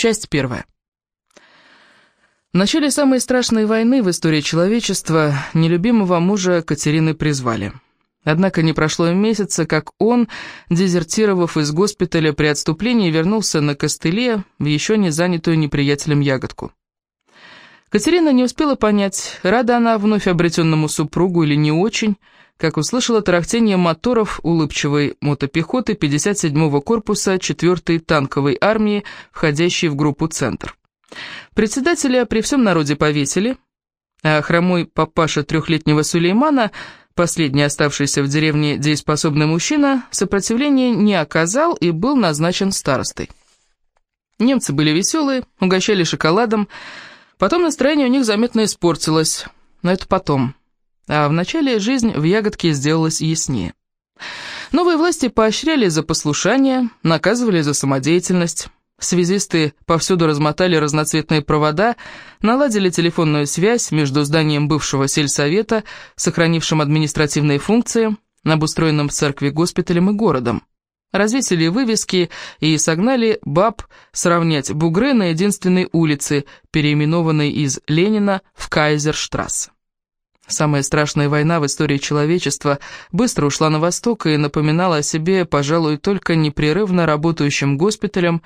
Часть первая. В начале самой страшной войны в истории человечества нелюбимого мужа Катерины призвали. Однако не прошло и месяца, как он, дезертировав из госпиталя при отступлении, вернулся на костыле в еще не занятую неприятелем ягодку. Катерина не успела понять, рада она вновь обретенному супругу или не очень, как услышала тарахтение моторов улыбчивой мотопехоты 57-го корпуса 4-й танковой армии, входящей в группу «Центр». Председателя при всем народе повесили, а хромой папаша трехлетнего Сулеймана, последний оставшийся в деревне дееспособный мужчина, сопротивления не оказал и был назначен старостой. Немцы были веселые, угощали шоколадом, потом настроение у них заметно испортилось, но это потом. А вначале жизнь в ягодке сделалась яснее. Новые власти поощряли за послушание, наказывали за самодеятельность. Связисты повсюду размотали разноцветные провода, наладили телефонную связь между зданием бывшего сельсовета, сохранившим административные функции, обустроенным в церкви госпиталем и городом. Развесили вывески и согнали баб сравнять бугры на единственной улице, переименованной из Ленина в Кайзерштрассе. Самая страшная война в истории человечества быстро ушла на восток и напоминала о себе, пожалуй, только непрерывно работающим госпиталем,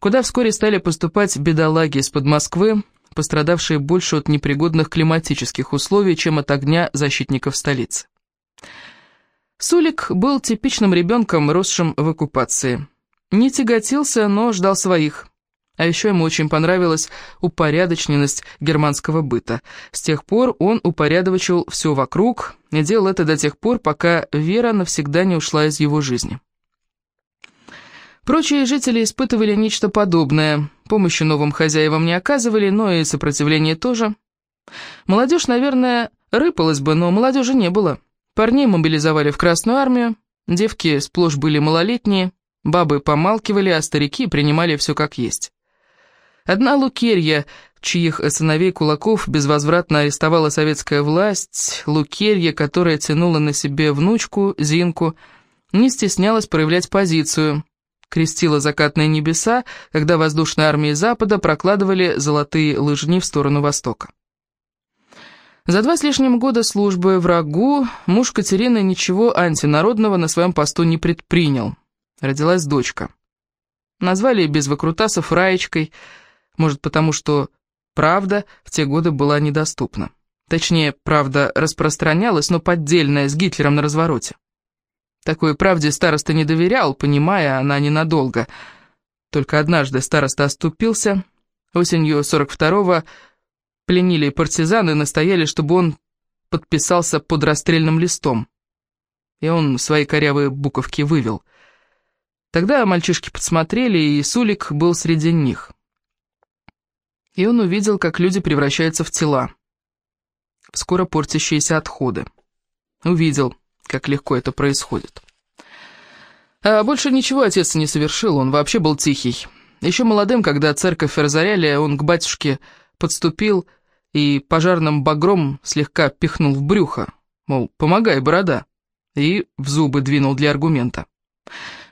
куда вскоре стали поступать бедолаги из-под Москвы, пострадавшие больше от непригодных климатических условий, чем от огня защитников столицы. Сулик был типичным ребенком, росшим в оккупации. Не тяготился, но ждал своих – а еще ему очень понравилась упорядоченность германского быта. С тех пор он упорядочил все вокруг и делал это до тех пор, пока вера навсегда не ушла из его жизни. Прочие жители испытывали нечто подобное. Помощи новым хозяевам не оказывали, но и сопротивления тоже. Молодежь, наверное, рыпалась бы, но молодежи не было. Парней мобилизовали в Красную армию, девки сплошь были малолетние, бабы помалкивали, а старики принимали все как есть. Одна Лукерья, чьих сыновей кулаков безвозвратно арестовала советская власть, Лукерья, которая тянула на себе внучку, Зинку, не стеснялась проявлять позицию, крестила закатные небеса, когда воздушные армии Запада прокладывали золотые лыжни в сторону Востока. За два с лишним года службы врагу муж Катерины ничего антинародного на своем посту не предпринял. Родилась дочка. Назвали без выкрутасов Раечкой – может, потому что правда в те годы была недоступна. Точнее, правда распространялась, но поддельная, с Гитлером на развороте. Такой правде староста не доверял, понимая, она ненадолго. Только однажды староста оступился. Осенью 42-го пленили партизаны и настояли, чтобы он подписался под расстрельным листом. И он свои корявые буковки вывел. Тогда мальчишки подсмотрели, и Сулик был среди них и он увидел, как люди превращаются в тела, в скоро портящиеся отходы. Увидел, как легко это происходит. А больше ничего отец не совершил, он вообще был тихий. Еще молодым, когда церковь разоряли, он к батюшке подступил и пожарным багром слегка пихнул в брюхо, мол, помогай, борода, и в зубы двинул для аргумента.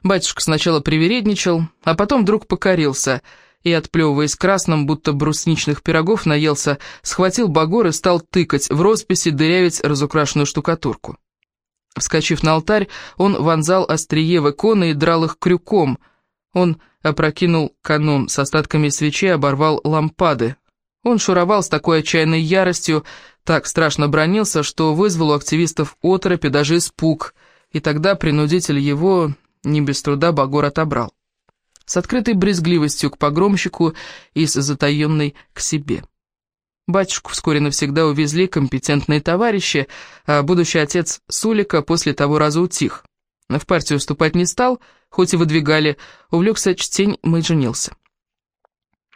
Батюшка сначала привередничал, а потом вдруг покорился — и, отплевываясь красным, будто брусничных пирогов наелся, схватил багор и стал тыкать в росписи, дырявить разукрашенную штукатурку. Вскочив на алтарь, он вонзал острие в иконы и драл их крюком. Он опрокинул канон с остатками свечи, оборвал лампады. Он шуровал с такой отчаянной яростью, так страшно бронился, что вызвал у активистов оторопь и даже испуг, и тогда принудитель его не без труда Багор отобрал с открытой брезгливостью к погромщику и с затаенной к себе. Батюшку вскоре навсегда увезли компетентные товарищи, а будущий отец Сулика после того раза утих. В партию вступать не стал, хоть и выдвигали, увлекся чтением и женился.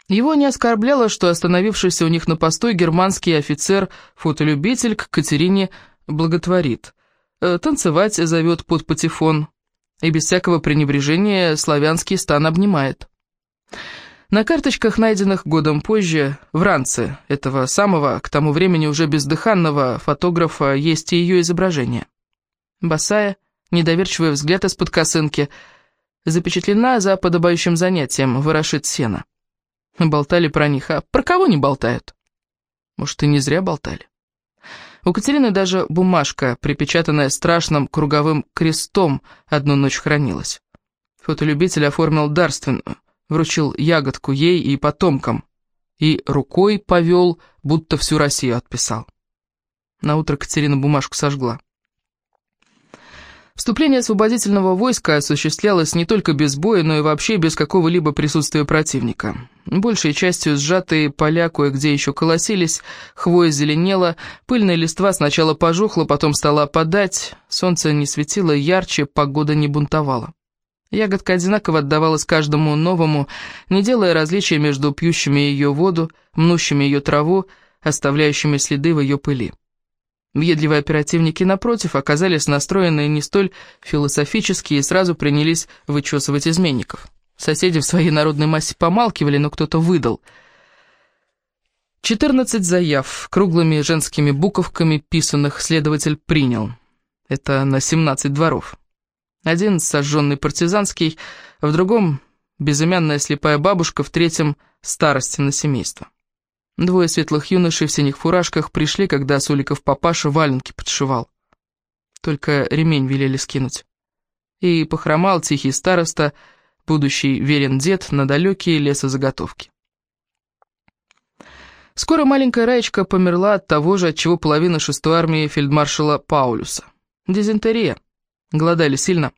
Его не оскорбляло, что остановившийся у них на постой германский офицер-фотолюбитель к Катерине благотворит. Э, танцевать зовет под патефон, и без всякого пренебрежения славянский стан обнимает. На карточках, найденных годом позже, в ранце этого самого, к тому времени уже бездыханного фотографа, есть и ее изображение. Босая, недоверчивый взгляд из-под косынки, запечатлена за подобающим занятием, ворошит сено. Болтали про них, а про кого не болтают? Может, и не зря болтали. У Катерины даже бумажка, припечатанная страшным круговым крестом, одну ночь хранилась. Фотолюбитель оформил дарственную, вручил ягодку ей и потомкам, и рукой повел, будто всю Россию отписал. Наутро Катерина бумажку сожгла. Вступление освободительного войска осуществлялось не только без боя, но и вообще без какого-либо присутствия противника. Большей частью сжатые поля кое-где еще колосились, хвоя зеленела, пыльная листва сначала пожухла, потом стала опадать, солнце не светило ярче, погода не бунтовала. Ягодка одинаково отдавалась каждому новому, не делая различия между пьющими ее воду, мнущими ее траву, оставляющими следы в ее пыли. Въедливые оперативники, напротив, оказались настроены не столь философически и сразу принялись вычесывать изменников. Соседи в своей народной массе помалкивали, но кто-то выдал. 14 заяв, круглыми женскими буковками писанных, следователь принял. Это на 17 дворов. Один сожженный партизанский, в другом безымянная слепая бабушка, в третьем старости на семейство. Двое светлых юношей в синих фуражках пришли, когда Суликов папаша валенки подшивал. Только ремень велели скинуть. И похромал тихий староста, будущий верен дед, на далекие лесозаготовки. Скоро маленькая Раечка померла от того же, от чего половина шестой армии фельдмаршала Паулюса. Дизентерия. Голодали сильно.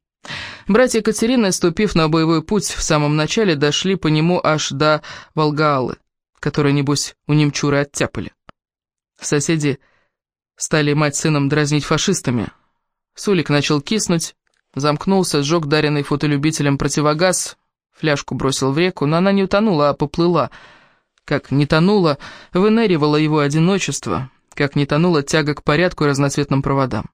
Братья Катерины, ступив на боевой путь, в самом начале дошли по нему аж до Волгаалы которые, небось, у немчуры оттяпали. Соседи стали мать сыном дразнить фашистами. Сулик начал киснуть, замкнулся, сжег даренный фотолюбителем противогаз, фляжку бросил в реку, но она не утонула, а поплыла. Как не тонула, выныривало его одиночество, как не тонула тяга к порядку и разноцветным проводам.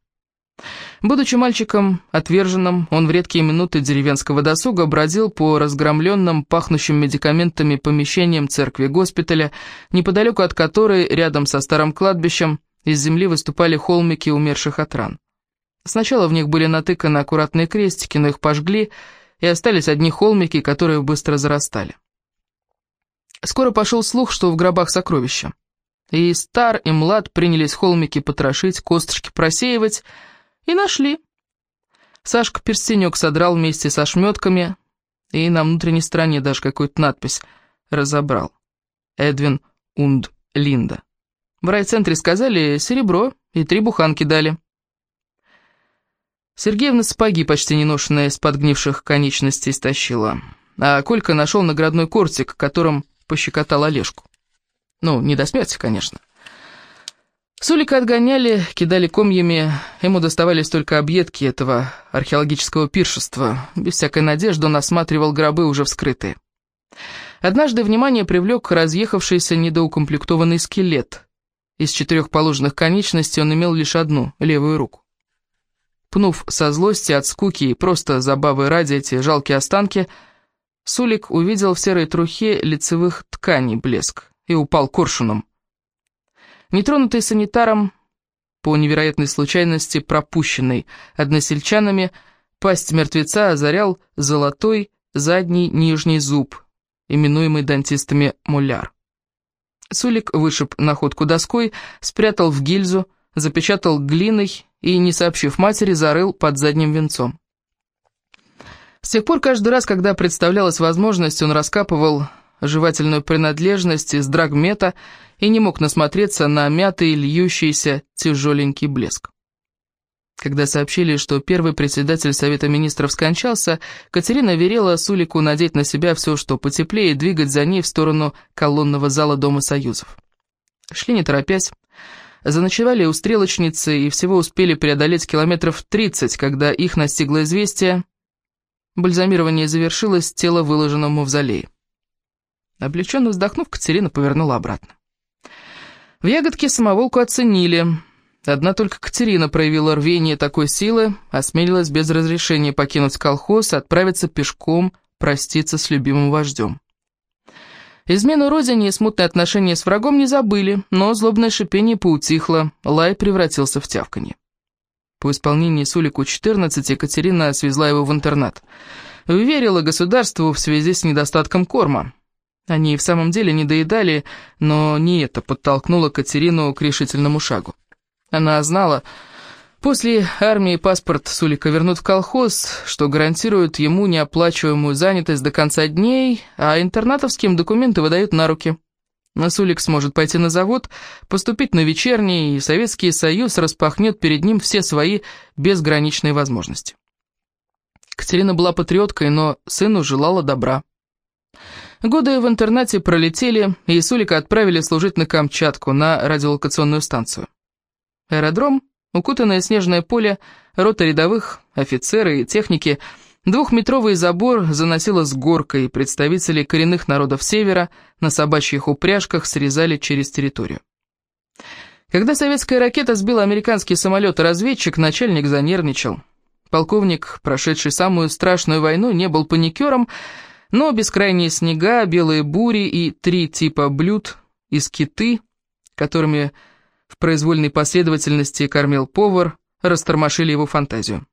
Будучи мальчиком отверженным, он в редкие минуты деревенского досуга бродил по разгромленным, пахнущим медикаментами помещениям церкви-госпиталя, неподалеку от которой, рядом со старым кладбищем, из земли выступали холмики умерших от ран. Сначала в них были натыканы аккуратные крестики, но их пожгли, и остались одни холмики, которые быстро зарастали. Скоро пошел слух, что в гробах сокровища. И стар, и млад принялись холмики потрошить, косточки просеивать, и нашли. Сашка перстенек содрал вместе со шметками, и на внутренней стороне даже какую-то надпись разобрал. Эдвин Унд Линда. В райцентре сказали серебро, и три буханки дали. Сергеевна сапоги почти неношенные с подгнивших конечностей стащила. А Колька нашел наградной кортик, которым пощекотал Олежку. Ну, не до смерти, конечно. Сулика отгоняли, кидали комьями, ему доставались только объедки этого археологического пиршества. Без всякой надежды он осматривал гробы, уже вскрытые. Однажды внимание привлек разъехавшийся недоукомплектованный скелет. Из четырех положенных конечностей он имел лишь одну, левую руку. Пнув со злости от скуки и просто забавы ради эти жалкие останки, Сулик увидел в серой трухе лицевых тканей блеск и упал коршуном. Нетронутый санитаром, по невероятной случайности пропущенный односельчанами, пасть мертвеца озарял золотой задний нижний зуб, именуемый дантистами муляр. Сулик вышиб находку доской, спрятал в гильзу, запечатал глиной и, не сообщив матери, зарыл под задним венцом. С тех пор каждый раз, когда представлялась возможность, он раскапывал жевательную принадлежность из драгмета и не мог насмотреться на мятый, льющийся, тяжеленький блеск. Когда сообщили, что первый председатель Совета Министров скончался, Катерина верила Сулику надеть на себя все, что потеплее, и двигать за ней в сторону колонного зала Дома Союзов. Шли не торопясь. Заночевали у стрелочницы и всего успели преодолеть километров 30, когда их настигло известие. Бальзамирование завершилось, тело выложено в мавзолее. Облегченно вздохнув, Катерина повернула обратно. В ягодке самоволку оценили. Одна только Катерина проявила рвение такой силы, осмелилась без разрешения покинуть колхоз и отправиться пешком проститься с любимым вождем. Измену родине и смутные отношения с врагом не забыли, но злобное шипение поутихло, лай превратился в тявканье. По исполнении Сулику 14 Екатерина свезла его в интернат. Верила государству в связи с недостатком корма. Они в самом деле не доедали, но не это подтолкнуло Катерину к решительному шагу. Она знала, после армии паспорт Сулика вернут в колхоз, что гарантирует ему неоплачиваемую занятость до конца дней, а интернатовским документы выдают на руки. Сулик сможет пойти на завод, поступить на вечерний, и Советский Союз распахнет перед ним все свои безграничные возможности. Катерина была патриоткой, но сыну желала добра. Годы в интернате пролетели, и Сулика отправили служить на Камчатку, на радиолокационную станцию. Аэродром, укутанное снежное поле, рота рядовых, офицеры и техники, двухметровый забор заносило с горкой, представители коренных народов Севера на собачьих упряжках срезали через территорию. Когда советская ракета сбила американский самолет-разведчик, начальник занервничал. Полковник, прошедший самую страшную войну, не был паникером, но бескрайние снега, белые бури и три типа блюд из киты, которыми в произвольной последовательности кормил повар, растормошили его фантазию.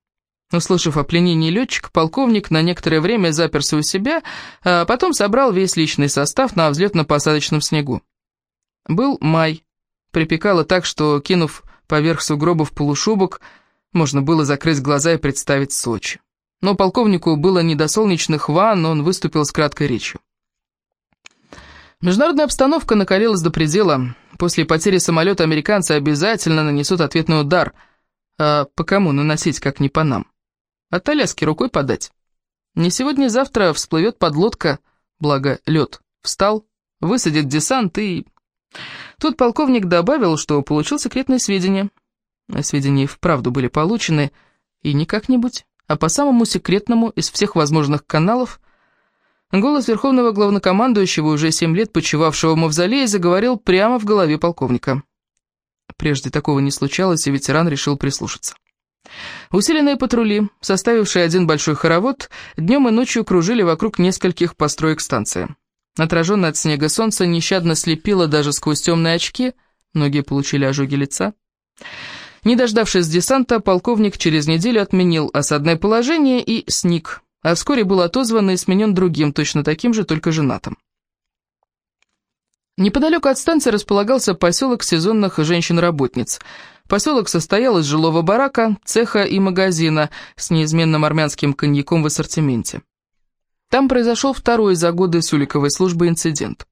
Услышав о пленении летчика, полковник на некоторое время заперся у себя, а потом собрал весь личный состав на взлетно-посадочном снегу. Был май. Припекало так, что, кинув поверх сугробов полушубок, можно было закрыть глаза и представить Сочи. Но полковнику было не до солнечных ванн, он выступил с краткой речью. Международная обстановка накалилась до предела. После потери самолета американцы обязательно нанесут ответный удар. А по кому наносить, как не по нам? От Аляски рукой подать. Не сегодня-завтра всплывет подлодка, благо лед встал, высадит десант и... Тут полковник добавил, что получил секретные сведения. Сведения вправду были получены, и не как-нибудь, а по самому секретному из всех возможных каналов голос верховного главнокомандующего, уже семь лет почивавшего в мавзолее, заговорил прямо в голове полковника. Прежде такого не случалось, и ветеран решил прислушаться. Усиленные патрули, составившие один большой хоровод, днем и ночью кружили вокруг нескольких построек станции. Отраженное от снега солнце нещадно слепило даже сквозь темные очки, многие получили ожоги лица. Не дождавшись десанта, полковник через неделю отменил осадное положение и сник, а вскоре был отозван и сменен другим, точно таким же, только женатым. Неподалеку от станции располагался поселок сезонных женщин-работниц. Поселок состоял из жилого барака, цеха и магазина с неизменным армянским коньяком в ассортименте. Там произошел второй за годы Суликовой службы инцидент.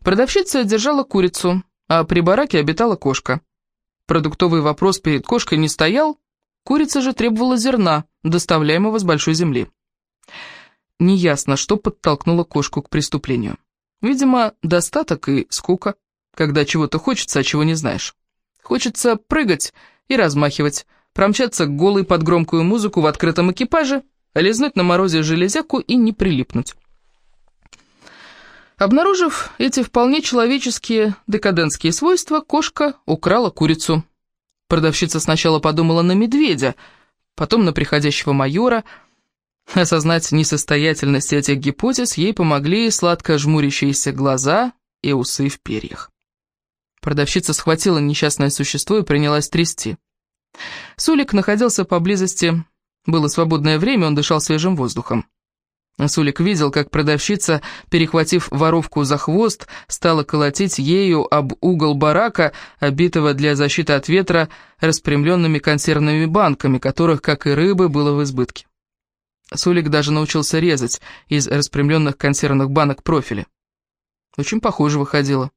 Продавщица держала курицу, а при бараке обитала кошка. Продуктовый вопрос перед кошкой не стоял, курица же требовала зерна, доставляемого с большой земли. Неясно, что подтолкнуло кошку к преступлению. Видимо, достаток и скука, когда чего-то хочется, а чего не знаешь. Хочется прыгать и размахивать, промчаться голой под громкую музыку в открытом экипаже, лизнуть на морозе железяку и не прилипнуть. Обнаружив эти вполне человеческие декадентские свойства, кошка украла курицу. Продавщица сначала подумала на медведя, потом на приходящего майора. Осознать несостоятельность этих гипотез ей помогли сладко жмурящиеся глаза и усы в перьях. Продавщица схватила несчастное существо и принялась трясти. Сулик находился поблизости. Было свободное время, он дышал свежим воздухом. Сулик видел, как продавщица, перехватив воровку за хвост, стала колотить ею об угол барака, обитого для защиты от ветра распрямленными консервными банками, которых, как и рыбы, было в избытке. Сулик даже научился резать из распрямленных консервных банок профили. Очень похоже выходило.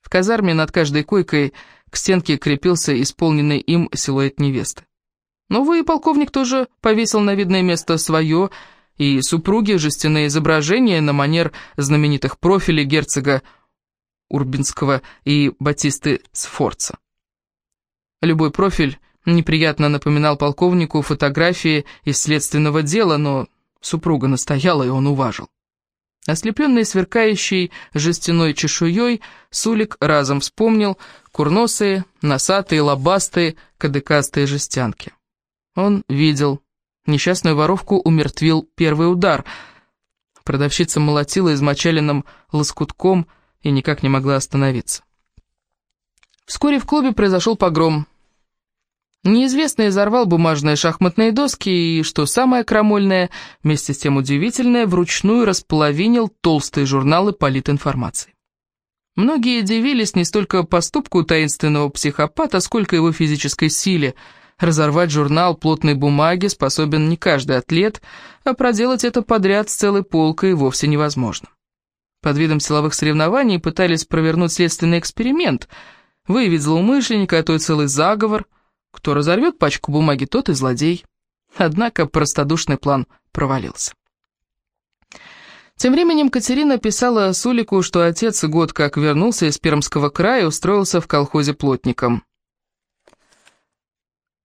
В казарме над каждой койкой к стенке крепился исполненный им силуэт невесты. Новый полковник тоже повесил на видное место свое и супруги жестяные изображения на манер знаменитых профилей герцога Урбинского и Батисты Сфорца. Любой профиль неприятно напоминал полковнику фотографии из следственного дела, но супруга настояла, и он уважил. Ослепленный сверкающей жестяной чешуей, Сулик разом вспомнил курносые, носатые, лобастые, кадыкастые жестянки. Он видел, Несчастную воровку умертвил первый удар. Продавщица молотила измочаленным лоскутком и никак не могла остановиться. Вскоре в клубе произошел погром. Неизвестный изорвал бумажные шахматные доски и, что самое крамольное, вместе с тем удивительное, вручную располовинил толстые журналы политинформации. Многие дивились не столько поступку таинственного психопата, сколько его физической силе. Разорвать журнал плотной бумаги способен не каждый атлет, а проделать это подряд с целой полкой вовсе невозможно. Под видом силовых соревнований пытались провернуть следственный эксперимент, выявить злоумышленника, а то и целый заговор. Кто разорвет пачку бумаги, тот и злодей. Однако простодушный план провалился. Тем временем Катерина писала Сулику, что отец год как вернулся из Пермского края и устроился в колхозе плотником.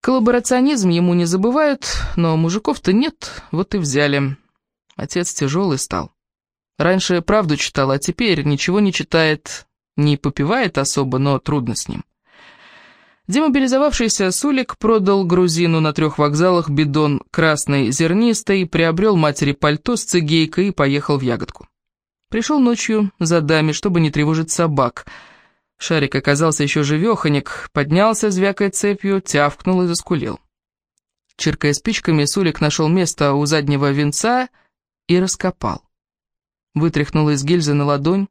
Коллаборационизм ему не забывают, но мужиков-то нет, вот и взяли. Отец тяжелый стал. Раньше правду читал, а теперь ничего не читает, не попивает особо, но трудно с ним. Демобилизовавшийся Сулик продал грузину на трех вокзалах бидон красной зернистой, приобрел матери пальто с цигейкой и поехал в ягодку. Пришел ночью за даме, чтобы не тревожить собак. Шарик оказался еще живеханик, поднялся, звякая цепью, тявкнул и заскулил. Чиркая спичками, Сулик нашел место у заднего венца и раскопал. Вытряхнул из гильзы на ладонь,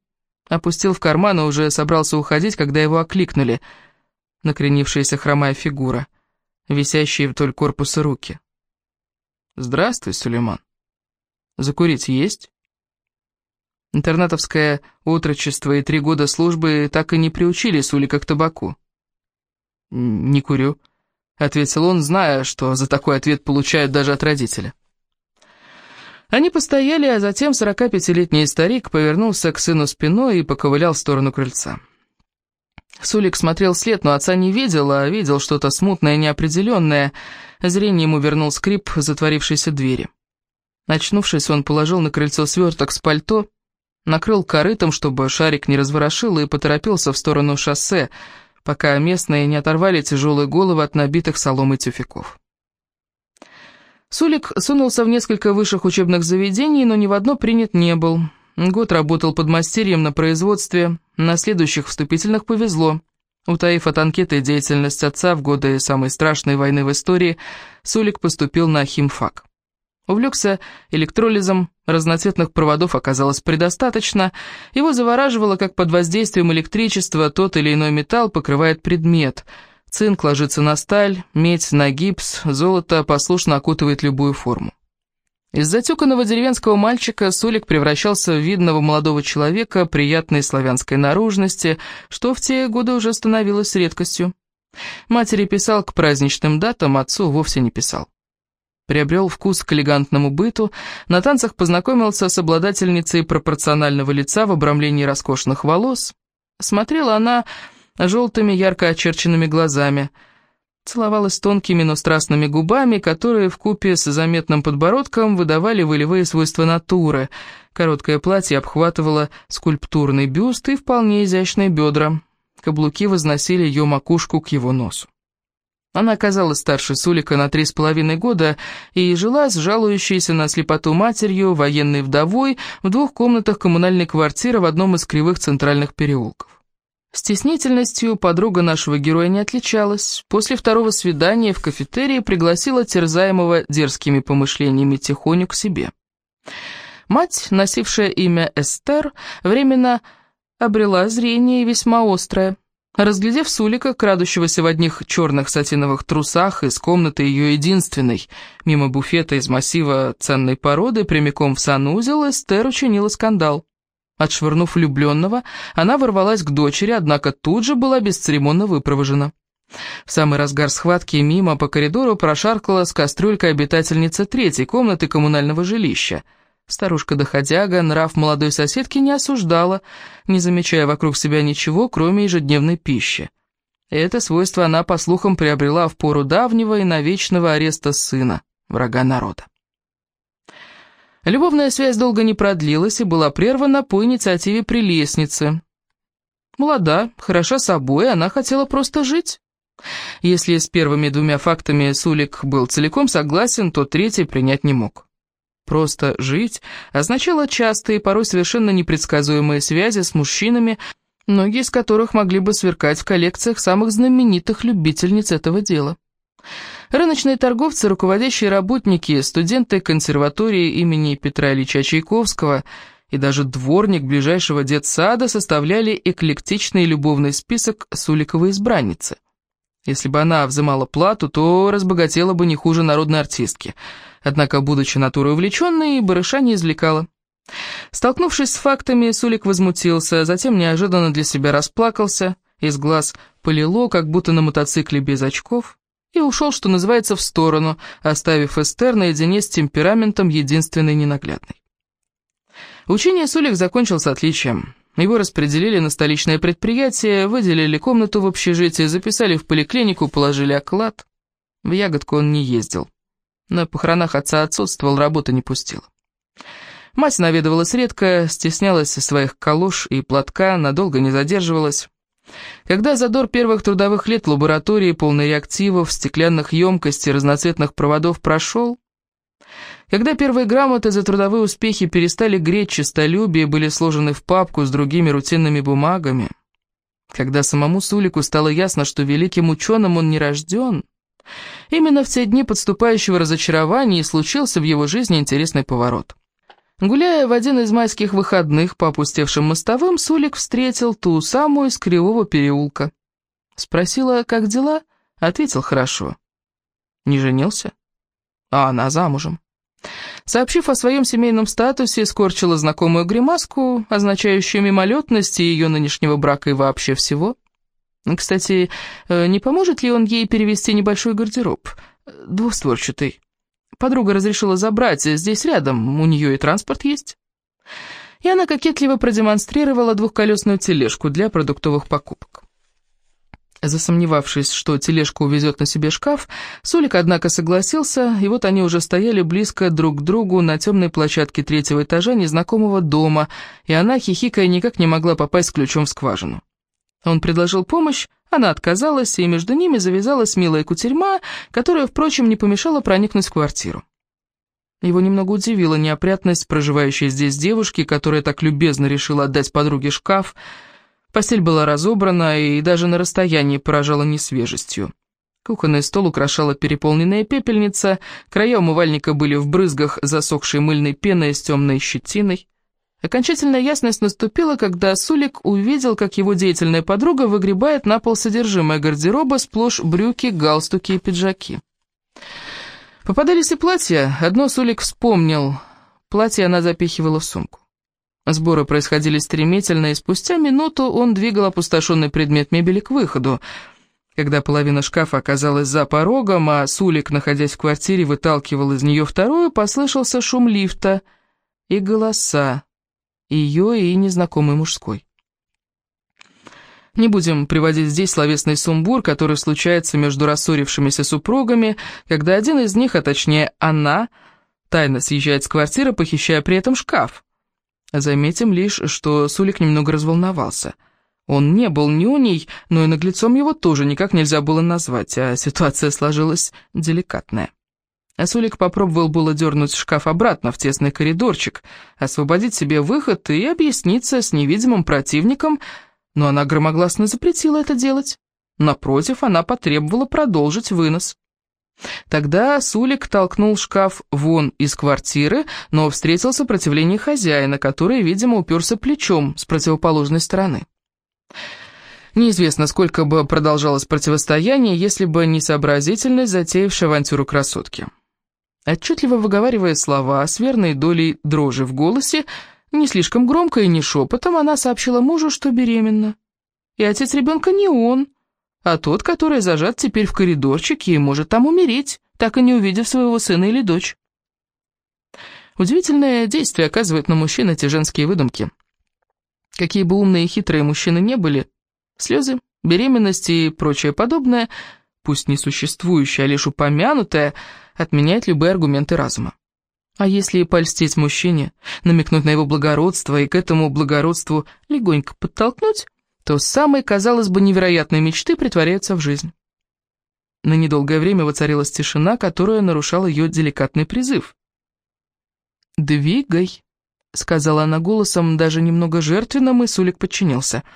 опустил в карман и уже собрался уходить, когда его окликнули — накренившаяся хромая фигура, висящие вдоль корпуса руки. «Здравствуй, Сулейман. Закурить есть?» Интернатовское отрочество и три года службы так и не приучили Сулика к табаку. «Не курю», — ответил он, зная, что за такой ответ получают даже от родителя. Они постояли, а затем 45-летний старик повернулся к сыну спиной и поковылял в сторону крыльца. Сулик смотрел след, но отца не видел, а видел что-то смутное неопределенное. Зрение ему вернул скрип затворившейся двери. Очнувшись, он положил на крыльцо сверток с пальто, накрыл корытом, чтобы шарик не разворошил, и поторопился в сторону шоссе, пока местные не оторвали тяжелые головы от набитых соломой тюфяков. Сулик сунулся в несколько высших учебных заведений, но ни в одно принят не был. Год работал под мастерьем на производстве, на следующих вступительных повезло. Утаив от анкеты деятельность отца в годы самой страшной войны в истории, Сулик поступил на химфак. Увлекся электролизом, разноцветных проводов оказалось предостаточно, его завораживало, как под воздействием электричества тот или иной металл покрывает предмет. Цинк ложится на сталь, медь на гипс, золото послушно окутывает любую форму. Из затюканного деревенского мальчика Сулик превращался в видного молодого человека приятной славянской наружности, что в те годы уже становилось редкостью. Матери писал к праздничным датам, отцу вовсе не писал. Приобрел вкус к элегантному быту, на танцах познакомился с обладательницей пропорционального лица в обрамлении роскошных волос. Смотрела она желтыми ярко очерченными глазами – Целовалась тонкими, но страстными губами, которые в купе с заметным подбородком выдавали волевые свойства натуры. Короткое платье обхватывало скульптурный бюст и вполне изящные бедра. Каблуки возносили ее макушку к его носу. Она оказалась старше Сулика на три с половиной года и жила с жалующейся на слепоту матерью, военной вдовой, в двух комнатах коммунальной квартиры в одном из кривых центральных переулков. Стеснительностью подруга нашего героя не отличалась. После второго свидания в кафетерии пригласила терзаемого дерзкими помышлениями Тихоню к себе. Мать, носившая имя Эстер, временно обрела зрение весьма острое. Разглядев Сулика, крадущегося в одних черных сатиновых трусах из комнаты ее единственной, мимо буфета из массива ценной породы, прямиком в санузел, Эстер учинила скандал. Отшвырнув влюбленного, она ворвалась к дочери, однако тут же была бесцеремонно выпровожена. В самый разгар схватки мимо по коридору прошаркала с кастрюлькой обитательница третьей комнаты коммунального жилища. Старушка-доходяга нрав молодой соседки не осуждала, не замечая вокруг себя ничего, кроме ежедневной пищи. Это свойство она, по слухам, приобрела в пору давнего и навечного ареста сына, врага народа. Любовная связь долго не продлилась и была прервана по инициативе прелестницы. Молода, хороша собой, она хотела просто жить. Если с первыми двумя фактами Сулик был целиком согласен, то третий принять не мог. Просто жить означало частые, порой совершенно непредсказуемые связи с мужчинами, многие из которых могли бы сверкать в коллекциях самых знаменитых любительниц этого дела. Рыночные торговцы, руководящие работники, студенты консерватории имени Петра Ильича Чайковского и даже дворник ближайшего детсада составляли эклектичный любовный список Суликовой избранницы. Если бы она взымала плату, то разбогатела бы не хуже народной артистки. Однако, будучи натурой увлеченной, барыша не извлекала. Столкнувшись с фактами, Сулик возмутился, затем неожиданно для себя расплакался, из глаз полило, как будто на мотоцикле без очков, и ушел, что называется, в сторону, оставив Эстер наедине с темпераментом единственной ненаглядной. Учение Сулик закончил с отличием. Его распределили на столичное предприятие, выделили комнату в общежитии, записали в поликлинику, положили оклад. В ягодку он не ездил. На похоронах отца отсутствовал, работы не пустил. Мать наведывалась редко, стеснялась своих калош и платка, надолго не задерживалась. Когда задор первых трудовых лет лаборатории, полной реактивов, стеклянных емкостей, разноцветных проводов прошел, когда первые грамоты за трудовые успехи перестали греть честолюбие, были сложены в папку с другими рутинными бумагами, когда самому Сулику стало ясно, что великим ученым он не рожден, именно в те дни подступающего разочарования и случился в его жизни интересный поворот. Гуляя в один из майских выходных по опустевшим мостовым, Сулик встретил ту самую из Кривого переулка. Спросила, как дела? Ответил, хорошо. Не женился? А она замужем. Сообщив о своем семейном статусе, скорчила знакомую гримаску, означающую мимолетность и ее нынешнего брака и вообще всего. Кстати, э, не поможет ли он ей перевести небольшой гардероб? Двустворчатый. Подруга разрешила забрать, здесь рядом, у нее и транспорт есть. И она кокетливо продемонстрировала двухколесную тележку для продуктовых покупок. Засомневавшись, что тележку увезет на себе шкаф, Сулик, однако, согласился, и вот они уже стояли близко друг к другу на темной площадке третьего этажа незнакомого дома, и она, хихикая, никак не могла попасть ключом в скважину. Он предложил помощь, она отказалась, и между ними завязалась милая кутерьма, которая, впрочем, не помешала проникнуть в квартиру. Его немного удивила неопрятность проживающей здесь девушки, которая так любезно решила отдать подруге шкаф, Постель была разобрана и даже на расстоянии поражала несвежестью. Кухонный стол украшала переполненная пепельница, края умывальника были в брызгах засохшей мыльной пеной с темной щетиной. Окончательная ясность наступила, когда Сулик увидел, как его деятельная подруга выгребает на пол содержимое гардероба, сплошь брюки, галстуки и пиджаки. Попадались и платья, одно Сулик вспомнил. Платье она запихивала в сумку. Сборы происходили стремительно, и спустя минуту он двигал опустошенный предмет мебели к выходу. Когда половина шкафа оказалась за порогом, а Сулик, находясь в квартире, выталкивал из нее вторую, послышался шум лифта и голоса, ее и незнакомый мужской. Не будем приводить здесь словесный сумбур, который случается между рассорившимися супругами, когда один из них, а точнее она, тайно съезжает с квартиры, похищая при этом шкаф. Заметим лишь, что Сулик немного разволновался. Он не был нюней, но и наглецом его тоже никак нельзя было назвать, а ситуация сложилась деликатная. А Сулик попробовал было дернуть шкаф обратно в тесный коридорчик, освободить себе выход и объясниться с невидимым противником, но она громогласно запретила это делать. Напротив, она потребовала продолжить вынос. Тогда Сулик толкнул шкаф вон из квартиры, но встретил сопротивление хозяина, который, видимо, уперся плечом с противоположной стороны. Неизвестно, сколько бы продолжалось противостояние, если бы не сообразительность, затеявшая авантюру красотки. Отчетливо выговаривая слова с верной долей дрожи в голосе, не слишком громко и не шепотом, она сообщила мужу, что беременна. И отец ребенка не он, а тот, который зажат теперь в коридорчике и может там умереть, так и не увидев своего сына или дочь. Удивительное действие оказывают на мужчин эти женские выдумки. Какие бы умные и хитрые мужчины не были, слезы, беременность и прочее подобное, пусть не существующее, а лишь упомянутое, отменяет любые аргументы разума. А если и польстить мужчине, намекнуть на его благородство и к этому благородству легонько подтолкнуть, то самые, казалось бы, невероятные мечты притворяются в жизнь. На недолгое время воцарилась тишина, которая нарушала ее деликатный призыв. «Двигай», — сказала она голосом, даже немного жертвенным, и Сулик подчинился —